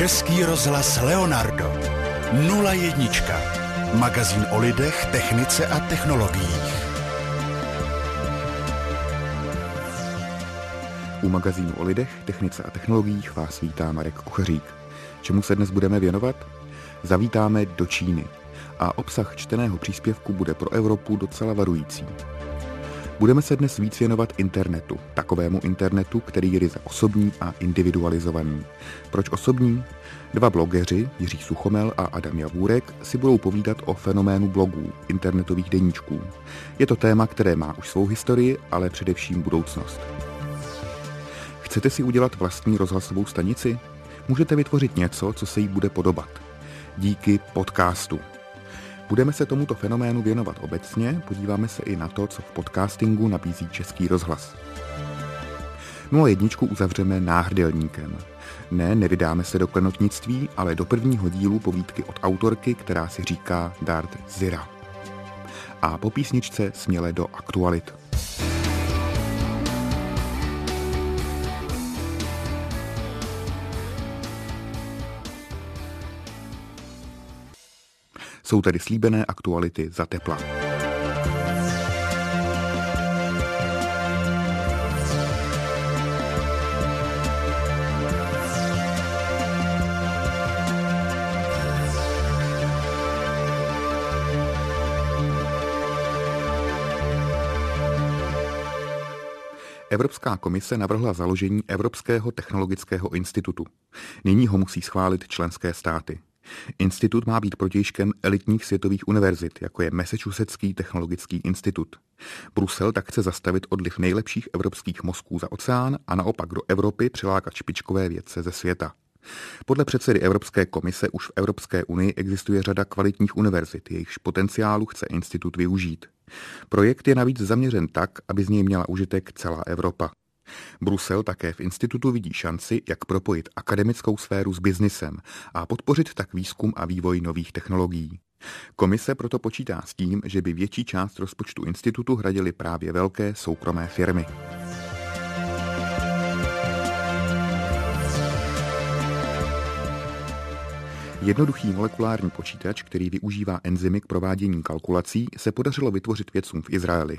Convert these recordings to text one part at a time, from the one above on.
Český rozhlas Leonardo 01. Magazín o lidech, technice a technologiích. U magazínu o lidech, technice a technologiích vás vítá Marek Kuchařík. Čemu se dnes budeme věnovat? Zavítáme do Číny a obsah čteného příspěvku bude pro Evropu docela varující. Budeme se dnes víc věnovat internetu, takovému internetu, který je ryze osobní a individualizovaný. Proč osobní? Dva blogeři, Jiří Suchomel a Adam Javůrek, si budou povídat o fenoménu blogů, internetových deníčků. Je to téma, které má už svou historii, ale především budoucnost. Chcete si udělat vlastní rozhlasovou stanici? Můžete vytvořit něco, co se jí bude podobat. Díky podcastu. Budeme se tomuto fenoménu věnovat obecně, podíváme se i na to, co v podcastingu nabízí Český rozhlas. No a jedničku uzavřeme náhrdelníkem. Ne, nevydáme se do klenotnictví, ale do prvního dílu povídky od autorky, která si říká Dart Zira. A po písničce směle do aktualit. Jsou tedy slíbené aktuality za tepla. Evropská komise navrhla založení Evropského technologického institutu. Nyní ho musí schválit členské státy. Institut má být protějškem elitních světových univerzit, jako je Massachusettský technologický institut. Brusel tak chce zastavit odliv nejlepších evropských mozků za oceán a naopak do Evropy přilákat špičkové vědce ze světa. Podle předsedy Evropské komise už v Evropské unii existuje řada kvalitních univerzit, jejichž potenciálu chce institut využít. Projekt je navíc zaměřen tak, aby z něj měla užitek celá Evropa. Brusel také v institutu vidí šanci, jak propojit akademickou sféru s biznisem a podpořit tak výzkum a vývoj nových technologií. Komise proto počítá s tím, že by větší část rozpočtu institutu hradily právě velké soukromé firmy. Jednoduchý molekulární počítač, který využívá enzymy k provádění kalkulací, se podařilo vytvořit vědcům v Izraeli.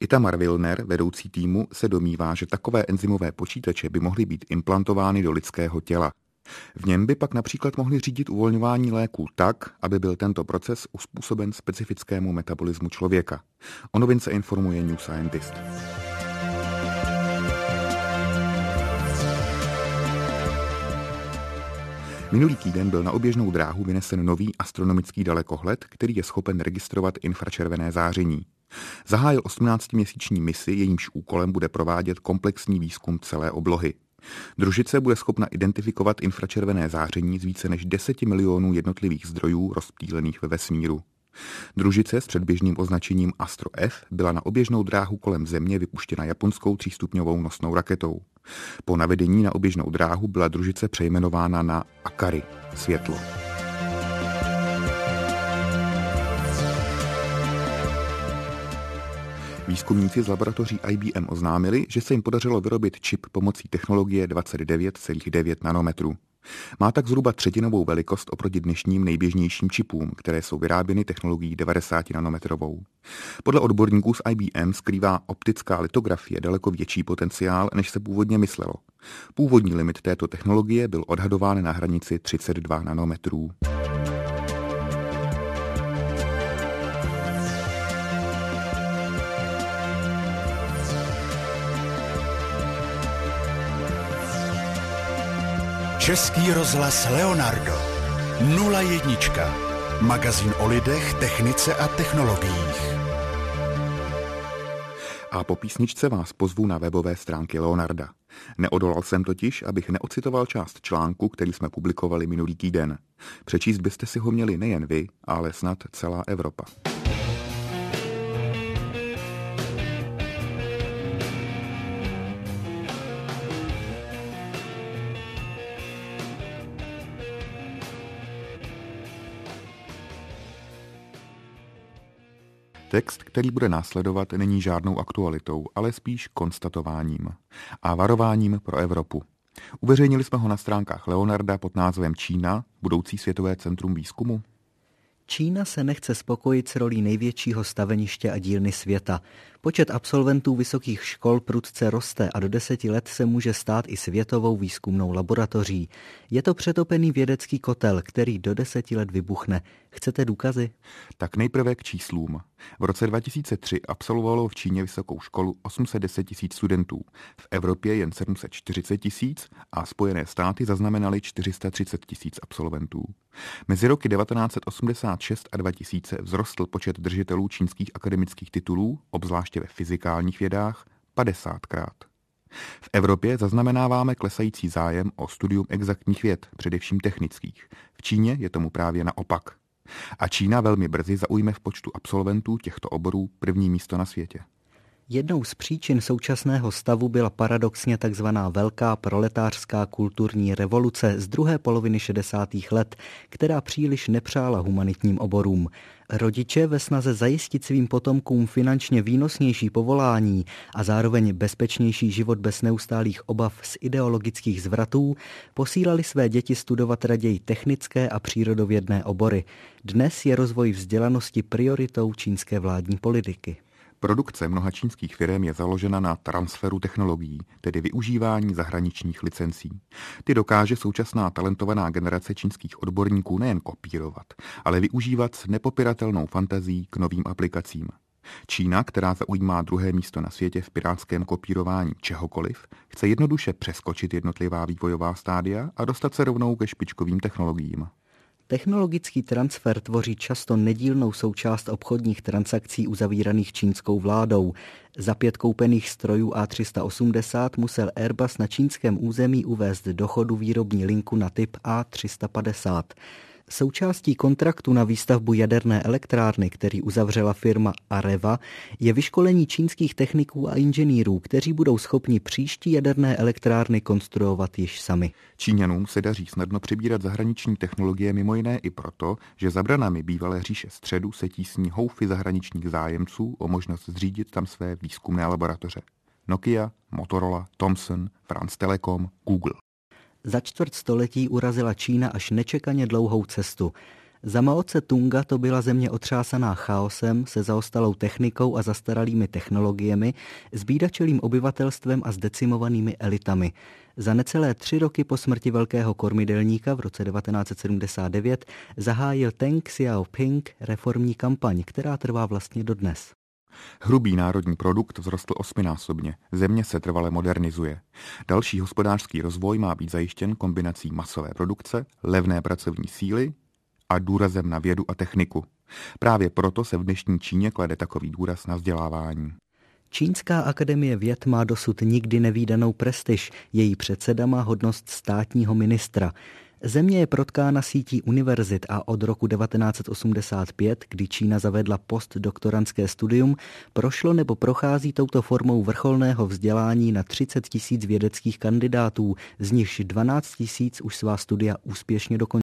Itamar Wilner, vedoucí týmu, se domývá, že takové enzymové počítače by mohly být implantovány do lidského těla. V něm by pak například mohli řídit uvolňování léků tak, aby byl tento proces uspůsoben specifickému metabolismu člověka. O novince informuje New Scientist. Minulý týden byl na oběžnou dráhu vynesen nový astronomický dalekohled, který je schopen registrovat infračervené záření. Zahájil 18-měsíční misi, jejímž úkolem bude provádět komplexní výzkum celé oblohy. Družice bude schopna identifikovat infračervené záření z více než 10 milionů jednotlivých zdrojů rozptýlených ve vesmíru. Družice s předběžným označením Astro F byla na oběžnou dráhu kolem Země vypuštěna japonskou třístupňovou nosnou raketou. Po navedení na oběžnou dráhu byla družice přejmenována na Akari – světlo. Výzkumníci z laboratoří IBM oznámili, že se jim podařilo vyrobit čip pomocí technologie 29,9 nanometrů. Má tak zhruba třetinovou velikost oproti dnešním nejběžnějším čipům, které jsou vyráběny technologií 90 nanometrovou. Podle odborníků z IBM skrývá optická litografie daleko větší potenciál, než se původně myslelo. Původní limit této technologie byl odhadován na hranici 32 nanometrů. Český rozhlas Leonardo 01. Magazín o lidech, technice a technologiích. A po písničce vás pozvu na webové stránky Leonarda. Neodolal jsem totiž, abych neocitoval část článku, který jsme publikovali minulý týden. Přečíst byste si ho měli nejen vy, ale snad celá Evropa. Text, který bude následovat, není žádnou aktualitou, ale spíš konstatováním a varováním pro Evropu. Uveřejnili jsme ho na stránkách Leonarda pod názvem Čína, budoucí světové centrum výzkumu. Čína se nechce spokojit s rolí největšího staveniště a dílny světa. Počet absolventů vysokých škol prudce roste a do deseti let se může stát i světovou výzkumnou laboratoří. Je to přetopený vědecký kotel, který do deseti let vybuchne. Chcete důkazy? Tak nejprve k číslům. V roce 2003 absolvovalo v Číně vysokou školu 810 tisíc studentů, v Evropě jen 740 tisíc a Spojené státy zaznamenaly 430 tisíc absolventů. Mezi roky 1986 a 2000 vzrostl počet držitelů čínských akademických titulů, obzvláště ve fyzikálních vědách, 50krát. V Evropě zaznamenáváme klesající zájem o studium exaktních věd, především technických. V Číně je tomu právě naopak. A Čína velmi brzy zaujme v počtu absolventů těchto oborů první místo na světě. Jednou z příčin současného stavu byla paradoxně tzv. velká proletářská kulturní revoluce z druhé poloviny 60. let, která příliš nepřála humanitním oborům. Rodiče ve snaze zajistit svým potomkům finančně výnosnější povolání a zároveň bezpečnější život bez neustálých obav z ideologických zvratů posílali své děti studovat raději technické a přírodovědné obory. Dnes je rozvoj vzdělanosti prioritou čínské vládní politiky. Produkce mnoha čínských firm je založena na transferu technologií, tedy využívání zahraničních licencí. Ty dokáže současná talentovaná generace čínských odborníků nejen kopírovat, ale využívat s nepopiratelnou fantazí k novým aplikacím. Čína, která zaujímá druhé místo na světě v pirátském kopírování čehokoliv, chce jednoduše přeskočit jednotlivá vývojová stádia a dostat se rovnou ke špičkovým technologiím. Technologický transfer tvoří často nedílnou součást obchodních transakcí uzavíraných čínskou vládou. Za pět koupených strojů A380 musel Airbus na čínském území uvést do chodu výrobní linku na typ A350. Součástí kontraktu na výstavbu jaderné elektrárny, který uzavřela firma Areva, je vyškolení čínských techniků a inženýrů, kteří budou schopni příští jaderné elektrárny konstruovat již sami. Číňanům se daří snadno přibírat zahraniční technologie mimo jiné i proto, že za branami bývalé říše středu se tísní houfy zahraničních zájemců o možnost zřídit tam své výzkumné laboratoře. Nokia, Motorola, Thomson, France Telecom, Google. Za čtvrt století urazila Čína až nečekaně dlouhou cestu. Za Mao Tse-tunga to byla země otřásaná chaosem, se zaostalou technikou a zastaralými technologiemi, s bídačelým obyvatelstvem a s decimovanými elitami. Za necelé tři roky po smrti velkého kormidelníka v roce 1979 zahájil Teng Xiaoping reformní kampaň, která trvá vlastně dodnes. Hrubý národní produkt vzrostl osminásobně, země se trvale modernizuje. Další hospodářský rozvoj má být zajištěn kombinací masové produkce, levné pracovní síly a důrazem na vědu a techniku. Právě proto se v dnešní Číně klade takový důraz na vzdělávání. Čínská akademie věd má dosud nikdy nevýdanou prestiž, její předseda má hodnost státního ministra. Země je protkána sítí univerzit a od roku 1985, kdy Čína zavedla postdoktorantské studium, prošlo nebo prochází touto formou vrcholného vzdělání na 30 tisíc vědeckých kandidátů, z nichž 12 tisíc už svá studia úspěšně dokončilo.